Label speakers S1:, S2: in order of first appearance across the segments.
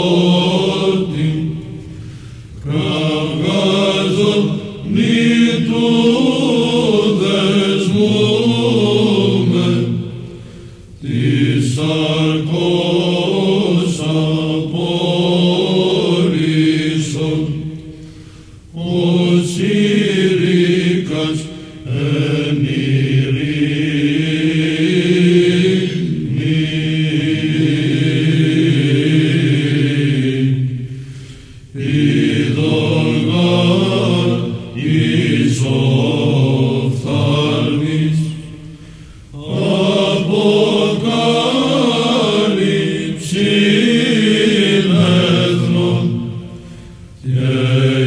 S1: δεσπότη,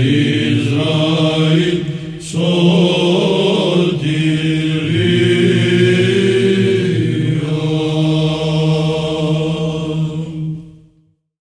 S1: Amen.